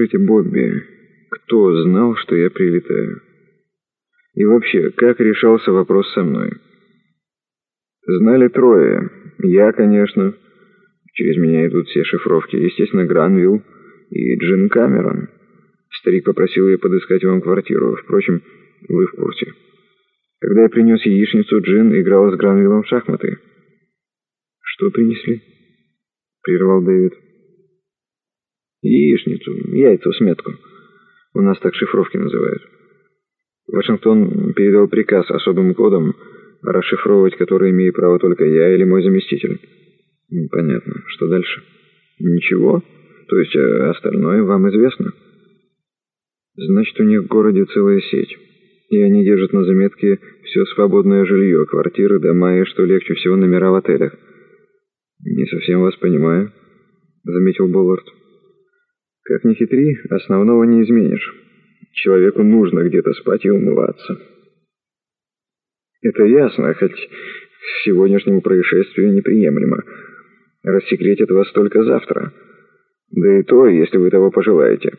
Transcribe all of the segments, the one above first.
Скажите, Бобби, кто знал, что я прилетаю? И вообще, как решался вопрос со мной? Знали трое. Я, конечно. Через меня идут все шифровки. Естественно, Гранвилл и Джин Камерон. Старик попросил ее подыскать вам квартиру. Впрочем, вы в курсе. Когда я принес яичницу, Джин играла с Гранвиллом в шахматы. «Что принесли?» — прервал Дэвид. «Яичницу, яйцо, сметку. У нас так шифровки называют. Вашингтон передал приказ особым кодом, расшифровывать который имею право только я или мой заместитель». «Понятно. Что дальше?» «Ничего. То есть э, остальное вам известно?» «Значит, у них в городе целая сеть» и они держат на заметке все свободное жилье, квартиры, дома и, что легче всего, номера в отелях. «Не совсем вас понимаю», — заметил Боллард. «Как ни хитри, основного не изменишь. Человеку нужно где-то спать и умываться». «Это ясно, хоть сегодняшнему происшествию неприемлемо. Рассекретят вас только завтра. Да и то, если вы того пожелаете».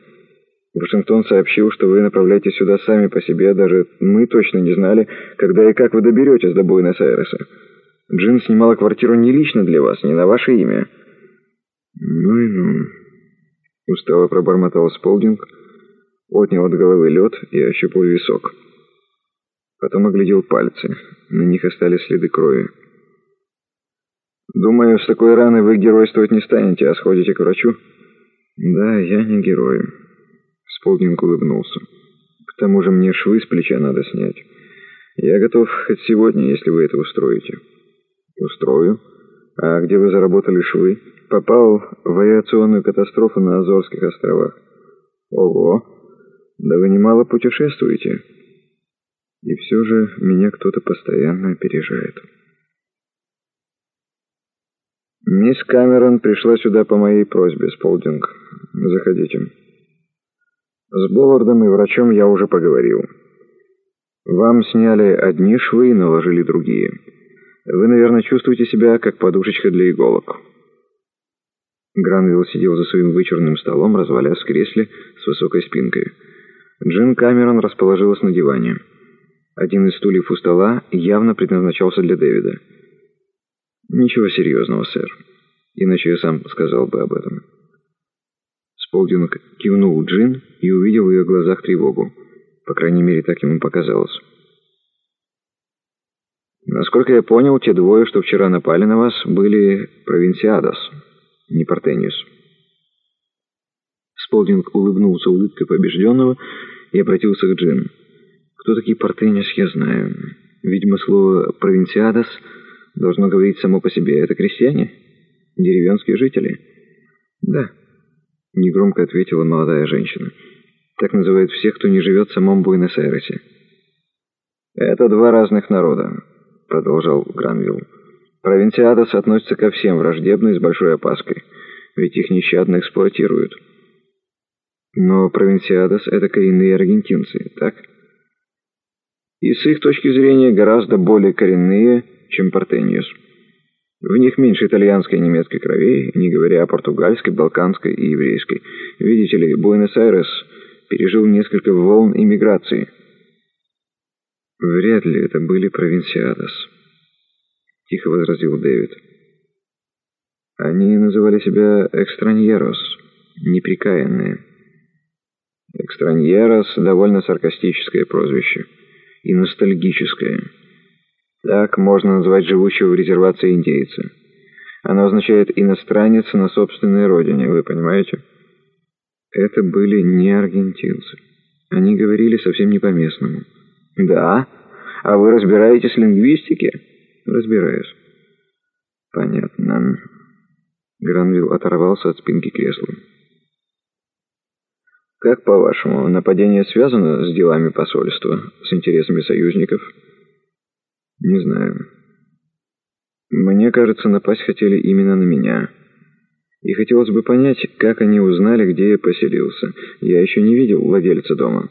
Вашингтон сообщил, что вы направляетесь сюда сами по себе, даже мы точно не знали, когда и как вы доберетесь до Буэнос-Айреса. Джин снимала квартиру не лично для вас, не на ваше имя». «Ну и ну...» — устало пробормотал Сполдинг, отнял от головы лед и ощупал висок. Потом оглядел пальцы. На них остались следы крови. «Думаю, с такой раны вы геройствовать не станете, а сходите к врачу?» «Да, я не герой». Сполдинг улыбнулся. «К тому же мне швы с плеча надо снять. Я готов хоть сегодня, если вы это устроите». «Устрою. А где вы заработали швы?» «Попал в авиационную катастрофу на Азорских островах». «Ого! Да вы немало путешествуете». И все же меня кто-то постоянно опережает. «Мисс Камерон пришла сюда по моей просьбе, Сполдинг. Заходите». С Боллардом и врачом я уже поговорил. Вам сняли одни швы и наложили другие. Вы, наверное, чувствуете себя как подушечка для иголок. Гранвилл сидел за своим вычурным столом, развалясь в кресле с высокой спинкой. Джин Камерон расположилась на диване. Один из стульев у стола явно предназначался для Дэвида. «Ничего серьезного, сэр. Иначе я сам сказал бы об этом». Сполдинг кивнул Джин и увидел в ее глазах тревогу. По крайней мере, так ему показалось. Насколько я понял, те двое, что вчера напали на вас, были провинциадос, не Портениус. Сполдинг улыбнулся улыбкой побежденного и обратился к Джин. «Кто такие Портениус, я знаю. Видимо, слово «провинциадос» должно говорить само по себе. Это крестьяне? Деревенские жители?» «Да». — негромко ответила молодая женщина. «Так называют всех, кто не живет в самом Буэнос-Айресе». «Это два разных народа», — продолжал Гранвилл. «Провинциадос относится ко всем враждебно и с большой опаской, ведь их нещадно эксплуатируют». «Но провинциадос — это коренные аргентинцы, так?» «И с их точки зрения гораздо более коренные, чем Портениус». В них меньше итальянской и немецкой кровей, не говоря о португальской, балканской и еврейской. Видите ли, Буэнос-Айрес пережил несколько волн иммиграции. Вряд ли это были провинциадос, тихо возразил Дэвид. Они называли себя экстраньерос, неприкаянные. Экстраньерос — довольно саркастическое прозвище и ностальгическое. Так можно назвать живущего в резервации индейца. Оно означает «иностранец на собственной родине», вы понимаете? Это были не аргентинцы. Они говорили совсем не по-местному. «Да? А вы разбираетесь в лингвистике?» «Разбираюсь». «Понятно». Гранвилл оторвался от спинки кресла. «Как, по-вашему, нападение связано с делами посольства, с интересами союзников?» «Не знаю. Мне кажется, напасть хотели именно на меня. И хотелось бы понять, как они узнали, где я поселился. Я еще не видел владельца дома».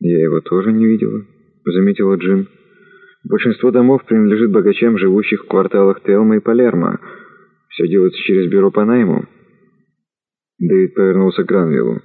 «Я его тоже не видела», — заметила Джин. «Большинство домов принадлежит богачам, живущих в кварталах Телма и Палермо. Все делается через бюро по найму». Дэвид повернулся к Гранвиллу.